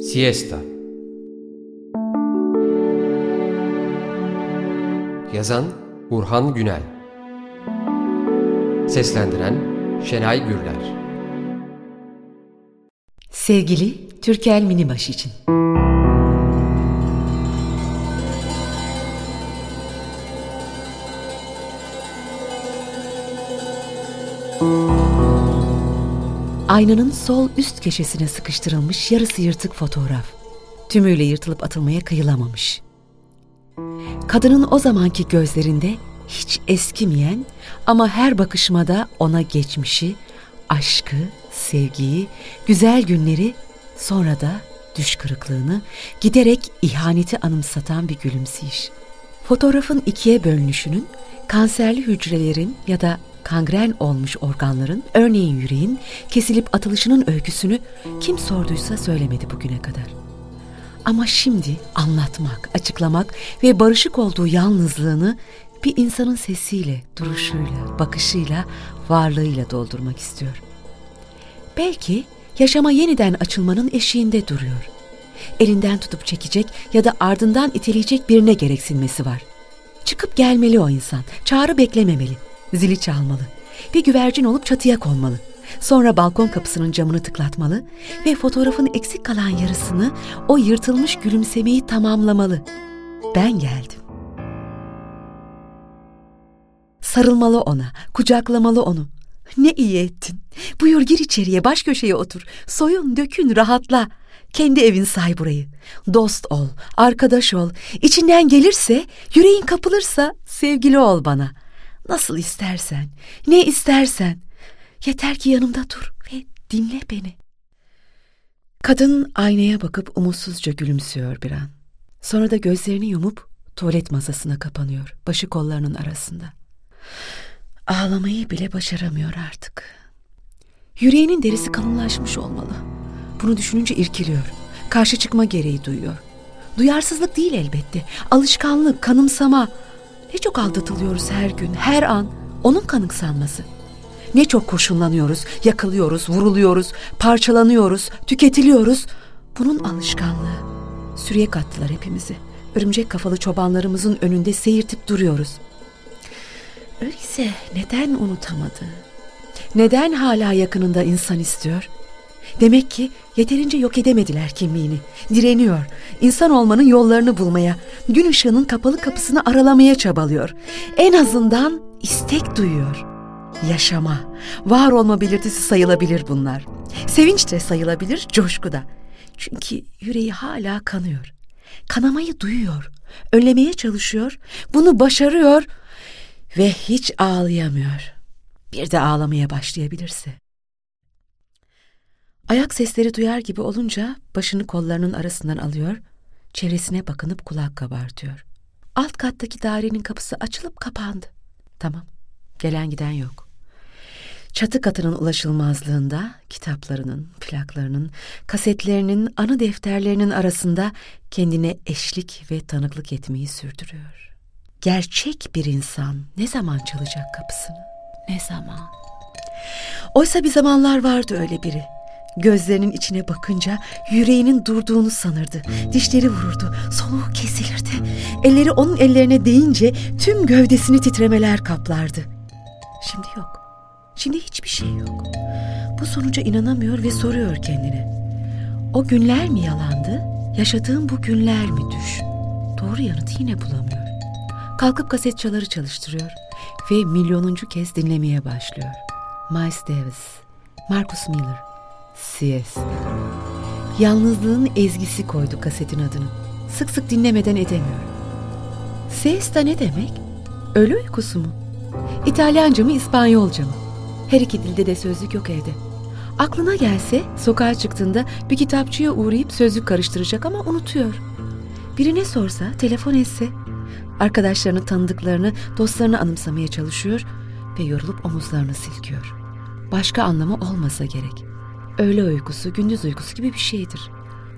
Siesta. Yazan Burhan Günel. Seslendiren Şenay Gürler. Sevgili Türkel Minibaş için Aynanın sol üst köşesine sıkıştırılmış yarısı yırtık fotoğraf. Tümüyle yırtılıp atılmaya kıyılamamış. Kadının o zamanki gözlerinde hiç eskimeyen ama her bakışmada ona geçmişi, aşkı, sevgiyi, güzel günleri, sonra da düş kırıklığını, giderek ihaneti anımsatan bir gülümseyiş. Fotoğrafın ikiye bölünüşünün kanserli hücrelerin ya da kangren olmuş organların, örneğin yüreğin, kesilip atılışının öyküsünü kim sorduysa söylemedi bugüne kadar. Ama şimdi anlatmak, açıklamak ve barışık olduğu yalnızlığını bir insanın sesiyle, duruşuyla, bakışıyla, varlığıyla doldurmak istiyor. Belki yaşama yeniden açılmanın eşiğinde duruyor. Elinden tutup çekecek ya da ardından iteleyecek birine gereksinmesi var. Çıkıp gelmeli o insan, çağrı beklememeli, zili çalmalı. Bir güvercin olup çatıya konmalı. Sonra balkon kapısının camını tıklatmalı ve fotoğrafın eksik kalan yarısını o yırtılmış gülümsemeyi tamamlamalı. Ben geldim. Sarılmalı ona, kucaklamalı onu. Ne iyi ettin. Buyur gir içeriye, baş köşeye otur. Soyun, dökün, rahatla. Kendi evin say burayı. Dost ol, arkadaş ol. İçinden gelirse, yüreğin kapılırsa sevgili ol bana. Nasıl istersen, ne istersen. Yeter ki yanımda dur ve dinle beni. Kadın aynaya bakıp umutsuzca gülümsüyor bir an. Sonra da gözlerini yumup tuvalet masasına kapanıyor, başı kollarının arasında. Ağlamayı bile başaramıyor artık. Yüreğinin derisi kalınlaşmış olmalı. Bunu düşününce irkiliyor. Karşı çıkma gereği duyuyor. Duyarsızlık değil elbette. Alışkanlık, kanımsama. Ne çok aldatılıyoruz her gün, her an. Onun kanıksanması. Ne çok kurşunlanıyoruz, yakılıyoruz, vuruluyoruz, parçalanıyoruz, tüketiliyoruz. Bunun alışkanlığı. Sürüye kattılar hepimizi. Örümcek kafalı çobanlarımızın önünde seyirtip duruyoruz. Öyleyse neden unutamadı? Neden hala yakınında insan istiyor? Demek ki yeterince yok edemediler kimliğini. Direniyor. İnsan olmanın yollarını bulmaya, gün ışığının kapalı kapısını aralamaya çabalıyor. En azından istek duyuyor. Yaşama, var olma belirtisi sayılabilir bunlar. Sevinç de sayılabilir, coşku da. Çünkü yüreği hala kanıyor. Kanamayı duyuyor, önlemeye çalışıyor, bunu başarıyor ve hiç ağlayamıyor. Bir de ağlamaya başlayabilirse. Ayak sesleri duyar gibi olunca başını kollarının arasından alıyor, çevresine bakınıp kulak kabartıyor. Alt kattaki dairenin kapısı açılıp kapandı. Tamam, gelen giden yok. Çatı katının ulaşılmazlığında kitaplarının, plaklarının, kasetlerinin, anı defterlerinin arasında kendine eşlik ve tanıklık etmeyi sürdürüyor. Gerçek bir insan ne zaman çalacak kapısını? Ne zaman? Oysa bir zamanlar vardı öyle biri. Gözlerinin içine bakınca yüreğinin durduğunu sanırdı. Dişleri vururdu, soluğu kesilirdi. Elleri onun ellerine değince tüm gövdesini titremeler kaplardı. Şimdi yok. Şimdi hiçbir şey yok. Bu sonuca inanamıyor ve soruyor kendine. O günler mi yalandı? Yaşadığım bu günler mi düş? Doğru yanıtı yine bulamıyor. Kalkıp kaset çaları çalıştırıyor ve milyonuncu kez dinlemeye başlıyor. Miles Davis, Marcus Miller, Siesta. Yalnızlığın ezgisi koydu kasetin adını. Sık sık dinlemeden edemiyor. Siesta ne demek? Ölü uykusu mu? İtalyanca mı İspanyolca mı? Her iki dilde de sözlük yok evde. Aklına gelse sokağa çıktığında bir kitapçıya uğrayıp sözlük karıştıracak ama unutuyor. Birine sorsa, telefon etse, arkadaşlarını, tanıdıklarını, dostlarını anımsamaya çalışıyor ve yorulup omuzlarını silkiyor. Başka anlamı olmasa gerek. Öğle uykusu, gündüz uykusu gibi bir şeydir.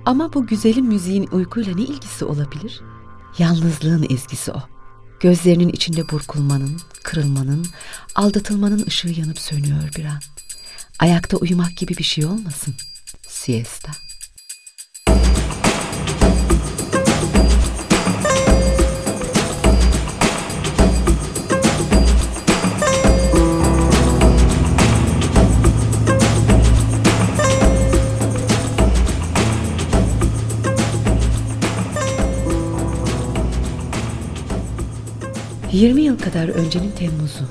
Ama bu güzelim müziğin uykuyla ne ilgisi olabilir? Yalnızlığın ezgisi o. Gözlerinin içinde burkulmanın, kırılmanın, aldatılmanın ışığı yanıp sönüyor bir an. Ayakta uyumak gibi bir şey olmasın. Siesta. 20 yıl kadar öncenin Temmuz'u.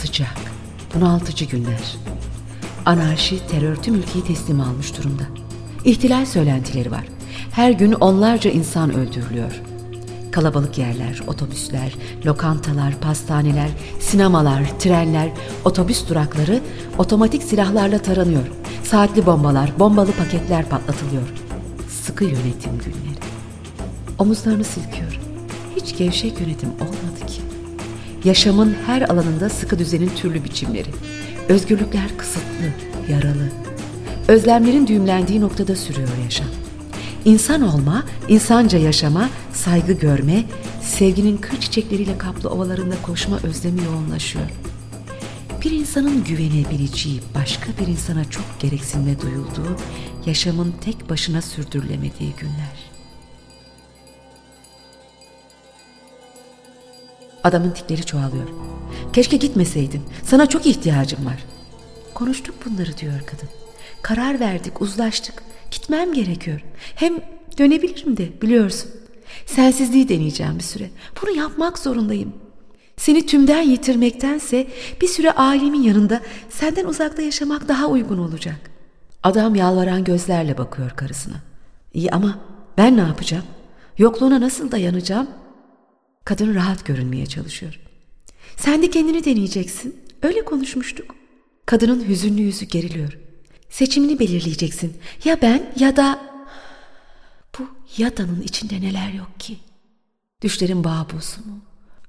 Sıcak, bunaltıcı günler. Anarşi, terör tüm ülkeyi teslim almış durumda. İhtilal söylentileri var. Her gün onlarca insan öldürülüyor. Kalabalık yerler, otobüsler, lokantalar, pastaneler, sinemalar, trenler, otobüs durakları otomatik silahlarla taranıyor. Saatli bombalar, bombalı paketler patlatılıyor. Sıkı yönetim günleri. Omuzlarını silkiyor. Hiç gevşek yönetim olmadı ki. Yaşamın her alanında sıkı düzenin türlü biçimleri. Özgürlükler kısıtlı, yaralı. Özlemlerin düğümlendiği noktada sürüyor yaşam. İnsan olma, insanca yaşama, saygı görme, sevginin kır çiçekleriyle kaplı ovalarında koşma özlemi yoğunlaşıyor. Bir insanın güvenebileceği başka bir insana çok gereksinme duyulduğu, yaşamın tek başına sürdürülemediği günler. Adamın tikleri çoğalıyor. Keşke gitmeseydin. Sana çok ihtiyacım var. Konuştuk bunları diyor kadın. Karar verdik, uzlaştık. Gitmem gerekiyor. Hem dönebilirim de biliyorsun. Sensizliği deneyeceğim bir süre. Bunu yapmak zorundayım. Seni tümden yitirmektense bir süre ailemin yanında senden uzakta yaşamak daha uygun olacak. Adam yalvaran gözlerle bakıyor karısına. İyi ama ben ne yapacağım? Yokluğuna nasıl dayanacağım? Kadın rahat görünmeye çalışıyor. Sen de kendini deneyeceksin. Öyle konuşmuştuk. Kadının hüzünlü yüzü geriliyor. Seçimini belirleyeceksin. Ya ben ya da... Bu yadanın içinde neler yok ki? Düşlerin bağbusu mu?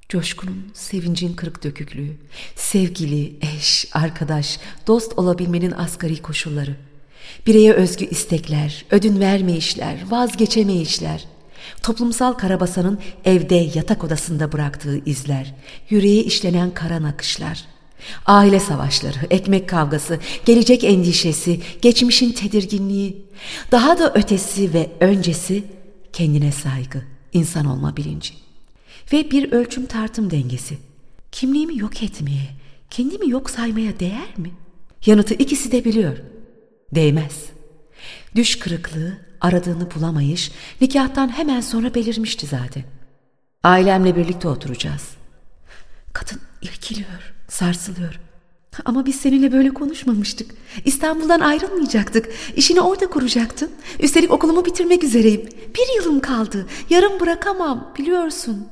Coşkunun, sevincin kırık döküklüğü, sevgili, eş, arkadaş, dost olabilmenin asgari koşulları, bireye özgü istekler, ödün vermeyişler, vazgeçemeyişler, toplumsal karabasanın evde yatak odasında bıraktığı izler, yüreğe işlenen kara nakışlar, aile savaşları, ekmek kavgası, gelecek endişesi, geçmişin tedirginliği, daha da ötesi ve öncesi kendine saygı, insan olma bilinci ve bir ölçüm tartım dengesi. Kimliğimi yok etmeye, kendimi yok saymaya değer mi? Yanıtı ikisi de biliyor. Değmez. Düş kırıklığı, aradığını bulamayış nikahtan hemen sonra belirmişti zaten. Ailemle birlikte oturacağız. Kadın irkiliyor, sarsılıyor. Ama biz seninle böyle konuşmamıştık. İstanbul'dan ayrılmayacaktık. İşini orada kuracaktın. Üstelik okulumu bitirmek üzereyim. Bir yılım kaldı. Yarım bırakamam biliyorsun.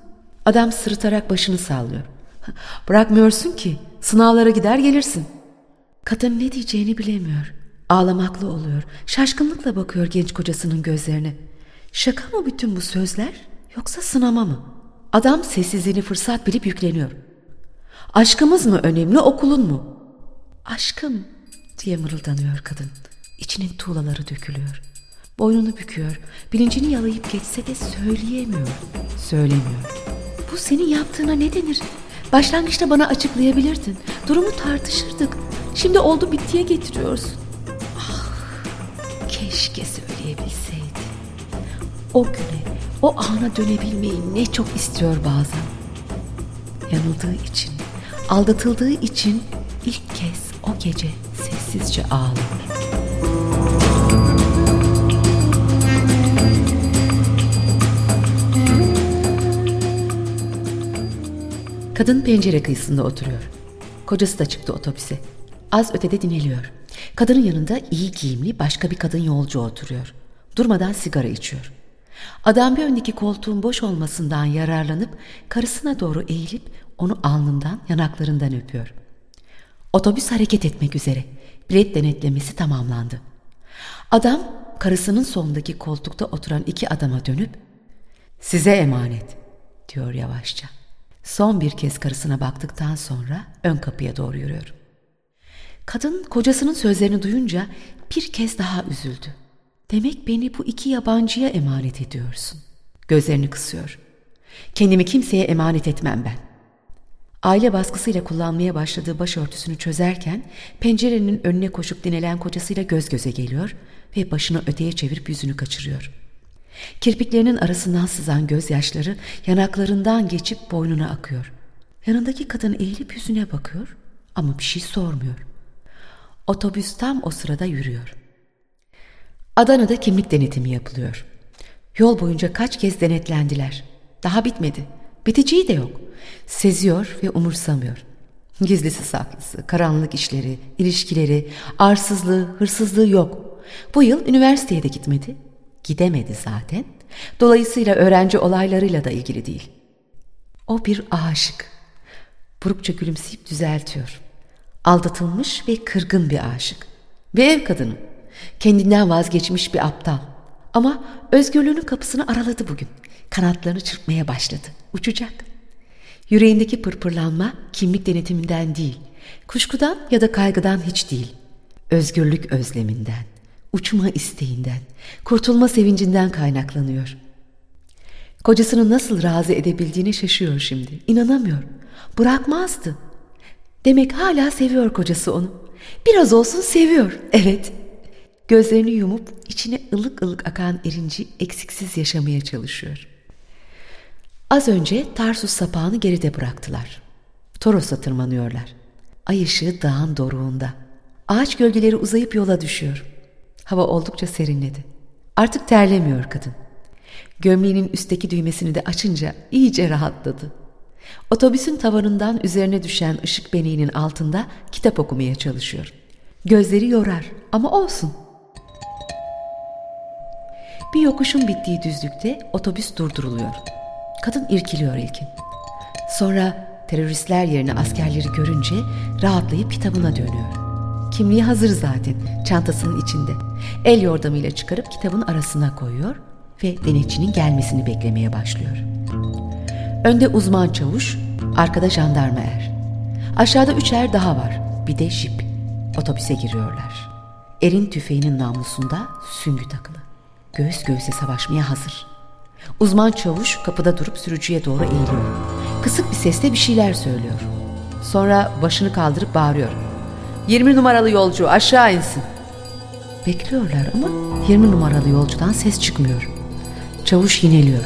Adam sırıtarak başını sallıyor. Bırakmıyorsun ki. Sınavlara gider gelirsin. Kadın ne diyeceğini bilemiyor. Ağlamaklı oluyor. Şaşkınlıkla bakıyor genç kocasının gözlerine. Şaka mı bütün bu sözler yoksa sınama mı? Adam sessizliğini fırsat bilip yükleniyor. Aşkımız mı önemli okulun mu? Aşkım diye mırıldanıyor kadın. İçinin tuğlaları dökülüyor. Boynunu büküyor. Bilincini yalayıp geçse de söyleyemiyor. Söylemiyor. Bu senin yaptığına ne denir? Başlangıçta bana açıklayabilirdin. Durumu tartışırdık. Şimdi oldu bittiye getiriyorsun. Keşke söyleyebilseydi. O güne, o ana dönebilmeyi ne çok istiyor bazen. Yanıldığı için, aldatıldığı için ilk kez o gece sessizce ağlıyor. Kadın pencere kıyısında oturuyor. Kocası da çıktı otobüse. Az ötede dinleniyor. Kadının yanında iyi giyimli başka bir kadın yolcu oturuyor. Durmadan sigara içiyor. Adam bir öndeki koltuğun boş olmasından yararlanıp karısına doğru eğilip onu alnından yanaklarından öpüyor. Otobüs hareket etmek üzere. Bilet denetlemesi tamamlandı. Adam karısının solundaki koltukta oturan iki adama dönüp size emanet diyor yavaşça. Son bir kez karısına baktıktan sonra ön kapıya doğru yürüyor. Kadın kocasının sözlerini duyunca bir kez daha üzüldü. Demek beni bu iki yabancıya emanet ediyorsun. Gözlerini kısıyor. Kendimi kimseye emanet etmem ben. Aile baskısıyla kullanmaya başladığı başörtüsünü çözerken pencerenin önüne koşup dinelen kocasıyla göz göze geliyor ve başını öteye çevirip yüzünü kaçırıyor. Kirpiklerinin arasından sızan gözyaşları yanaklarından geçip boynuna akıyor. Yanındaki kadın eğilip yüzüne bakıyor ama bir şey sormuyor. Otobüs tam o sırada yürüyor. Adana'da kimlik denetimi yapılıyor. Yol boyunca kaç kez denetlendiler. Daha bitmedi. Biteceği de yok. Seziyor ve umursamıyor. Gizlisi saklısı, karanlık işleri, ilişkileri, arsızlığı, hırsızlığı yok. Bu yıl üniversiteye de gitmedi. Gidemedi zaten. Dolayısıyla öğrenci olaylarıyla da ilgili değil. O bir aşık. Burukça gülümseyip düzeltiyor. Aldatılmış ve kırgın bir aşık. Bir ev kadını. Kendinden vazgeçmiş bir aptal. Ama özgürlüğünün kapısını araladı bugün. Kanatlarını çırpmaya başladı. Uçacak. Yüreğindeki pırpırlanma kimlik denetiminden değil, kuşkudan ya da kaygıdan hiç değil. Özgürlük özleminden, uçma isteğinden, kurtulma sevincinden kaynaklanıyor. Kocasını nasıl razı edebildiğini şaşıyor şimdi. İnanamıyor. Bırakmazdı. Demek hala seviyor kocası onu. Biraz olsun seviyor. Evet. Gözlerini yumup içine ılık ılık akan erinci eksiksiz yaşamaya çalışıyor. Az önce Tarsus sapağını geride bıraktılar. Toros'a tırmanıyorlar. Ay ışığı dağın doruğunda. Ağaç gölgeleri uzayıp yola düşüyor. Hava oldukça serinledi. Artık terlemiyor kadın. Gömleğinin üstteki düğmesini de açınca iyice rahatladı. Otobüsün tavanından üzerine düşen ışık beneğinin altında kitap okumaya çalışıyor. Gözleri yorar ama olsun. Bir yokuşun bittiği düzlükte otobüs durduruluyor. Kadın irkiliyor ilkin. Sonra teröristler yerine askerleri görünce rahatlayıp kitabına dönüyor. Kimliği hazır zaten çantasının içinde. El yordamıyla çıkarıp kitabın arasına koyuyor ve denetçinin gelmesini beklemeye başlıyor. Önde uzman çavuş, arkada jandarma er. Aşağıda üç er daha var. Bir de jip. Otobüse giriyorlar. Erin tüfeğinin namlusunda süngü takılı. Göğüs göğüse savaşmaya hazır. Uzman çavuş kapıda durup sürücüye doğru eğiliyor. Kısık bir sesle bir şeyler söylüyor. Sonra başını kaldırıp bağırıyor. 20 numaralı yolcu aşağı insin. Bekliyorlar ama 20 numaralı yolcudan ses çıkmıyor. Çavuş yineliyor.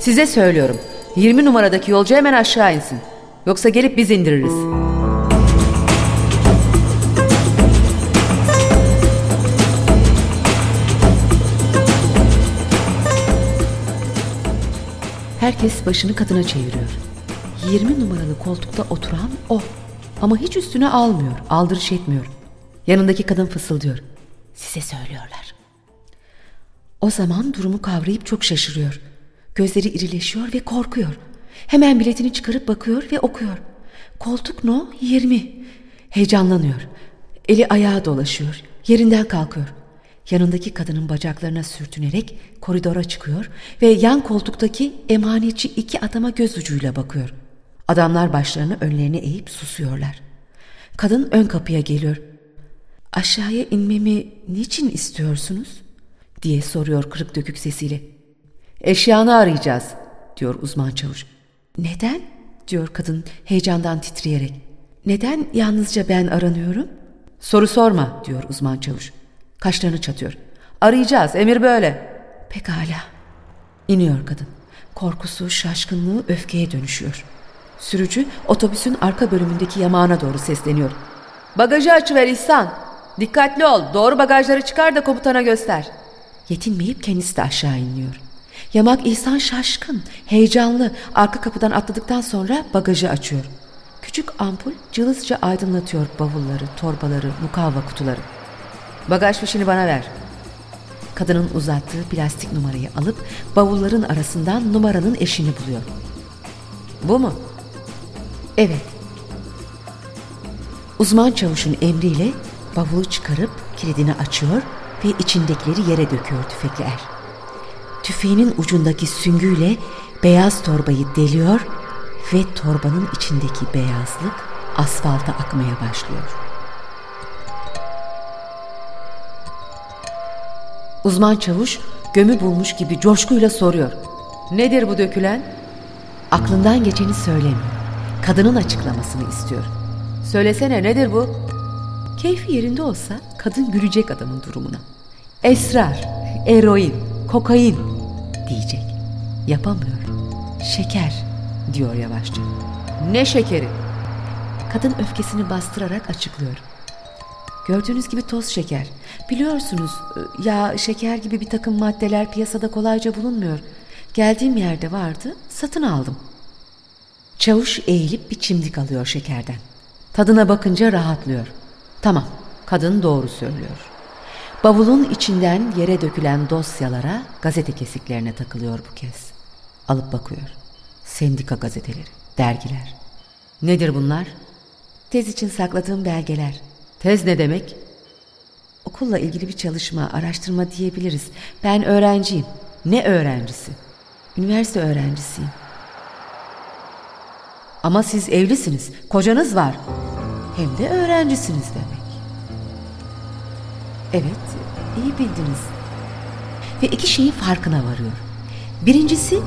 Size söylüyorum. 20 numaradaki yolcu hemen aşağı insin. Yoksa gelip biz indiririz. Herkes başını kadına çeviriyor. 20 numaralı koltukta oturan o. Ama hiç üstüne almıyor, aldırış etmiyor. Yanındaki kadın fısıldıyor. Size söylüyorlar. O zaman durumu kavrayıp çok şaşırıyor. Gözleri irileşiyor ve korkuyor. Hemen biletini çıkarıp bakıyor ve okuyor. Koltuk no 20. Heyecanlanıyor. Eli ayağa dolaşıyor. Yerinden kalkıyor. Yanındaki kadının bacaklarına sürtünerek koridora çıkıyor ve yan koltuktaki emanetçi iki adama göz ucuyla bakıyor. Adamlar başlarını önlerine eğip susuyorlar. Kadın ön kapıya geliyor. Aşağıya inmemi niçin istiyorsunuz? diye soruyor kırık dökük sesiyle. Eşyanı arayacağız diyor uzman çavuş. Neden? diyor kadın heyecandan titreyerek. Neden yalnızca ben aranıyorum? Soru sorma diyor uzman çavuş. Kaşlarını çatıyor. Arayacağız emir böyle. Pekala. İniyor kadın. Korkusu, şaşkınlığı öfkeye dönüşüyor. Sürücü otobüsün arka bölümündeki yamağına doğru sesleniyor. Bagajı açıver İhsan. Dikkatli ol. Doğru bagajları çıkar da komutana göster. Yetinmeyip kendisi de aşağı iniyor. Yamak İhsan şaşkın, heyecanlı. Arka kapıdan atladıktan sonra bagajı açıyor. Küçük ampul cılızca aydınlatıyor bavulları, torbaları, mukavva kutuları. Bagaj fişini bana ver. Kadının uzattığı plastik numarayı alıp bavulların arasından numaranın eşini buluyor. Bu mu? Evet. Uzman çavuşun emriyle bavulu çıkarıp kilidini açıyor ve içindekileri yere döküyor tüfekli er. Tüfeğinin ucundaki süngüyle beyaz torbayı deliyor ve torbanın içindeki beyazlık asfalta akmaya başlıyor. Uzman çavuş gömü bulmuş gibi coşkuyla soruyor. Nedir bu dökülen? Aklından geçeni söylemiyor. Kadının açıklamasını istiyor. Söylesene nedir bu? Keyfi yerinde olsa kadın gülecek adamın durumuna. Esrar, eroin, kokain diyecek. Yapamıyor. Şeker diyor yavaşça. Ne şekeri? Kadın öfkesini bastırarak açıklıyor. Gördüğünüz gibi toz şeker. Biliyorsunuz ya şeker gibi bir takım maddeler piyasada kolayca bulunmuyor. Geldiğim yerde vardı, satın aldım. Çavuş eğilip bir çimdik alıyor şekerden. Tadına bakınca rahatlıyor. Tamam, kadın doğru söylüyor. Bavulun içinden yere dökülen dosyalara, gazete kesiklerine takılıyor bu kez. Alıp bakıyor. Sendika gazeteleri, dergiler. Nedir bunlar? Tez için sakladığım belgeler. Tez ne demek? Okulla ilgili bir çalışma, araştırma diyebiliriz. Ben öğrenciyim. Ne öğrencisi? Üniversite öğrencisiyim. Ama siz evlisiniz, kocanız var. Hem de öğrencisiniz demek. Evet, iyi bildiniz. Ve iki şeyin farkına varıyor. Birincisi,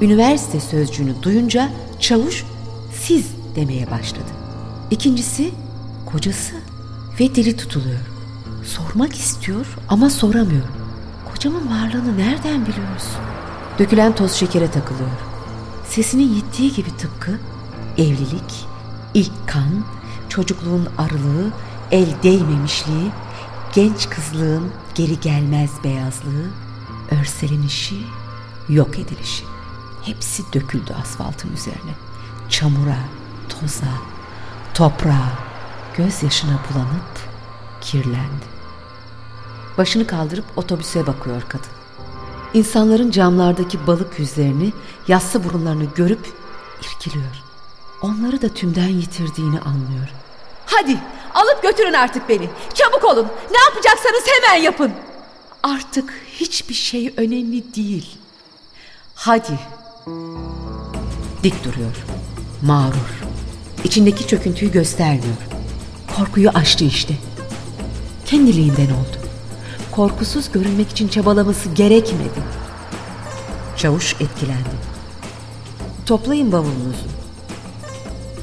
üniversite sözcüğünü duyunca çavuş siz demeye başladı. İkincisi, kocası ve dili tutuluyor. Sormak istiyor ama soramıyor. Kocamın varlığını nereden biliyorsun? Dökülen toz şekere takılıyor. Sesinin gittiği gibi tıpkı evlilik, ilk kan, çocukluğun arılığı, el değmemişliği, genç kızlığın geri gelmez beyazlığı, örselenişi, yok edilişi. Hepsi döküldü asfaltın üzerine. Çamura, toza, toprağa, gözyaşına bulanıp kirlendi. Başını kaldırıp otobüse bakıyor kadın. İnsanların camlardaki balık yüzlerini, yassı burunlarını görüp irkiliyor. Onları da tümden yitirdiğini anlıyor. Hadi alıp götürün artık beni. Çabuk olun. Ne yapacaksanız hemen yapın. Artık hiçbir şey önemli değil. Hadi. Dik duruyor. Mağrur. İçindeki çöküntüyü göstermiyor. Korkuyu aştı işte. Kendiliğinden oldu. Korkusuz görünmek için çabalaması gerekmedi. Çavuş etkilendi. Toplayın bavulunuzu.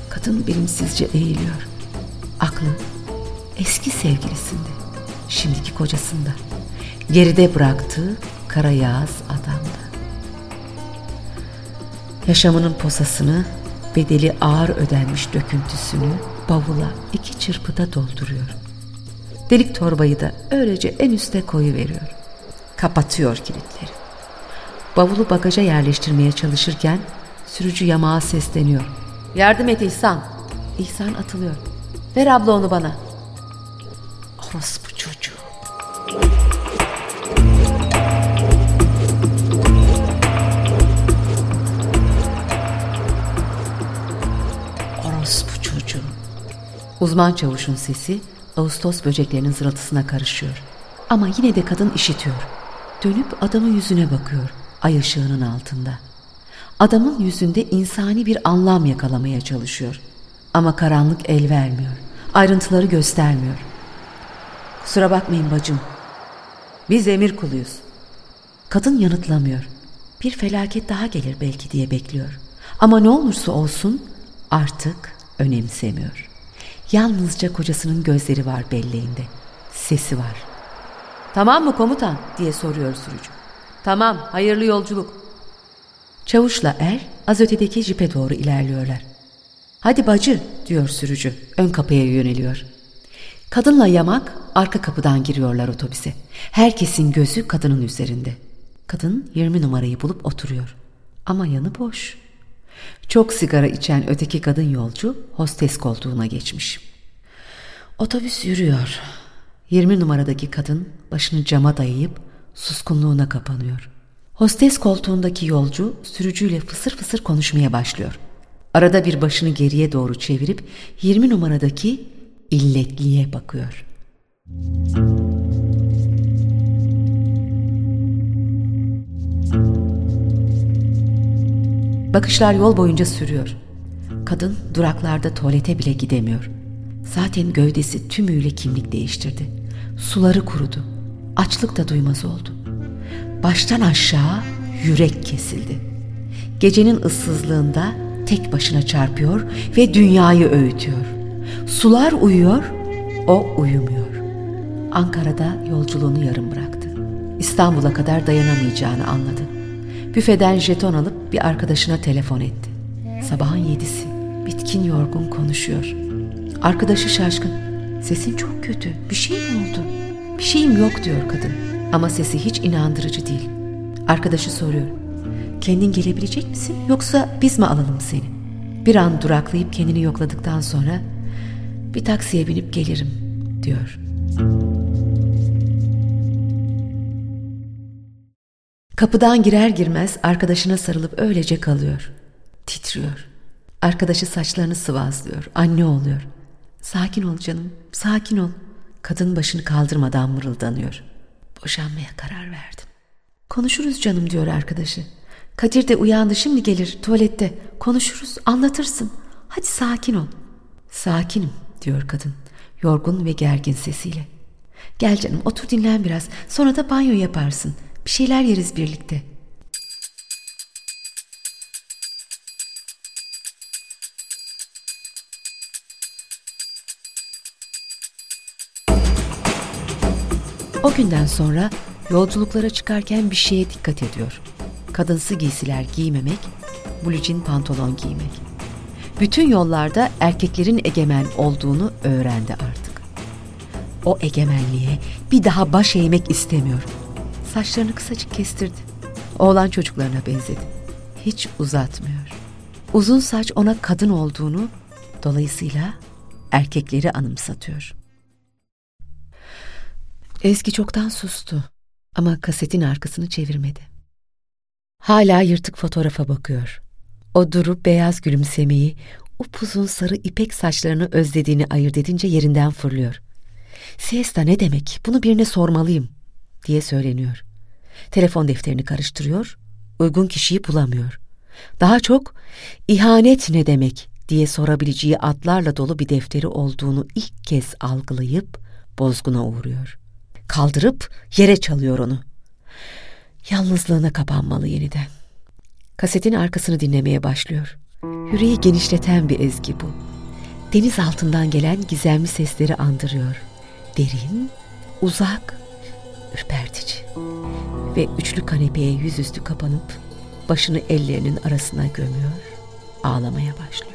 Kadın bilimsizce eğiliyor. Aklı eski sevgilisinde, şimdiki kocasında. Geride bıraktığı kara yağız adamda. Yaşamının posasını, bedeli ağır ödenmiş döküntüsünü bavula iki çırpıda dolduruyor. Delik torbayı da öylece en üste koyu veriyor. Kapatıyor kilitleri. Bavulu bagaja yerleştirmeye çalışırken sürücü yamağa sesleniyor. Yardım et İhsan. İhsan atılıyor. Ver abla onu bana. Orospu çocuğu. Orospu çocuğu. Uzman çavuşun sesi Ağustos böceklerinin zırıltısına karışıyor. Ama yine de kadın işitiyor. Dönüp adamın yüzüne bakıyor. Ay ışığının altında. Adamın yüzünde insani bir anlam yakalamaya çalışıyor. Ama karanlık el vermiyor. Ayrıntıları göstermiyor. Kusura bakmayın bacım. Biz emir kuluyuz. Kadın yanıtlamıyor. Bir felaket daha gelir belki diye bekliyor. Ama ne olursa olsun artık önemsemiyor. Yalnızca kocasının gözleri var belleğinde. Sesi var. Tamam mı komutan diye soruyor sürücü. Tamam hayırlı yolculuk. Çavuşla er az ötedeki jipe doğru ilerliyorlar. Hadi bacı diyor sürücü ön kapıya yöneliyor. Kadınla yamak arka kapıdan giriyorlar otobüse. Herkesin gözü kadının üzerinde. Kadın 20 numarayı bulup oturuyor. Ama yanı boş. Çok sigara içen öteki kadın yolcu hostes koltuğuna geçmiş. Otobüs yürüyor. 20 numaradaki kadın başını cama dayayıp suskunluğuna kapanıyor. Hostes koltuğundaki yolcu sürücüyle fısır fısır konuşmaya başlıyor. Arada bir başını geriye doğru çevirip 20 numaradaki illetliye bakıyor. Bakışlar yol boyunca sürüyor. Kadın duraklarda tuvalete bile gidemiyor. Zaten gövdesi tümüyle kimlik değiştirdi. Suları kurudu. Açlık da duymaz oldu. Baştan aşağı yürek kesildi. Gecenin ıssızlığında tek başına çarpıyor ve dünyayı öğütüyor. Sular uyuyor, o uyumuyor. Ankara'da yolculuğunu yarım bıraktı. İstanbul'a kadar dayanamayacağını anladı. Büfeden jeton alıp bir arkadaşına telefon etti. Sabahın yedisi. Bitkin yorgun konuşuyor. Arkadaşı şaşkın. Sesin çok kötü. Bir şey mi oldu? Bir şeyim yok diyor kadın. Ama sesi hiç inandırıcı değil. Arkadaşı soruyor. Kendin gelebilecek misin yoksa biz mi alalım seni? Bir an duraklayıp kendini yokladıktan sonra bir taksiye binip gelirim diyor. Kapıdan girer girmez arkadaşına sarılıp öylece kalıyor. Titriyor. Arkadaşı saçlarını sıvazlıyor. Anne oluyor. Sakin ol canım, sakin ol. Kadın başını kaldırmadan mırıldanıyor. Boşanmaya karar verdim. Konuşuruz canım diyor arkadaşı. Kadir de uyandı şimdi gelir tuvalette. Konuşuruz anlatırsın. Hadi sakin ol. Sakinim diyor kadın yorgun ve gergin sesiyle. Gel canım otur dinlen biraz sonra da banyo yaparsın. Bir şeyler yeriz birlikte. O günden sonra yolculuklara çıkarken bir şeye dikkat ediyor. Kadınsı giysiler giymemek, blucin pantolon giymek. Bütün yollarda erkeklerin egemen olduğunu öğrendi artık. O egemenliğe bir daha baş eğmek istemiyor. Saçlarını kısacık kestirdi. Oğlan çocuklarına benzedi. Hiç uzatmıyor. Uzun saç ona kadın olduğunu, dolayısıyla erkekleri anımsatıyor. Ezgi çoktan sustu ama kasetin arkasını çevirmedi. Hala yırtık fotoğrafa bakıyor. O durup beyaz gülümsemeyi, upuzun sarı ipek saçlarını özlediğini ayırt edince yerinden fırlıyor. Siesta ne demek? Bunu birine sormalıyım diye söyleniyor. Telefon defterini karıştırıyor, uygun kişiyi bulamıyor. Daha çok ihanet ne demek diye sorabileceği adlarla dolu bir defteri olduğunu ilk kez algılayıp bozguna uğruyor. Kaldırıp yere çalıyor onu. Yalnızlığına kapanmalı yeniden. Kasetin arkasını dinlemeye başlıyor. Yüreği genişleten bir ezgi bu. Deniz altından gelen gizemli sesleri andırıyor. Derin, uzak, ürpertici. Ve üçlü kanepeye yüzüstü kapanıp başını ellerinin arasına gömüyor, ağlamaya başlıyor.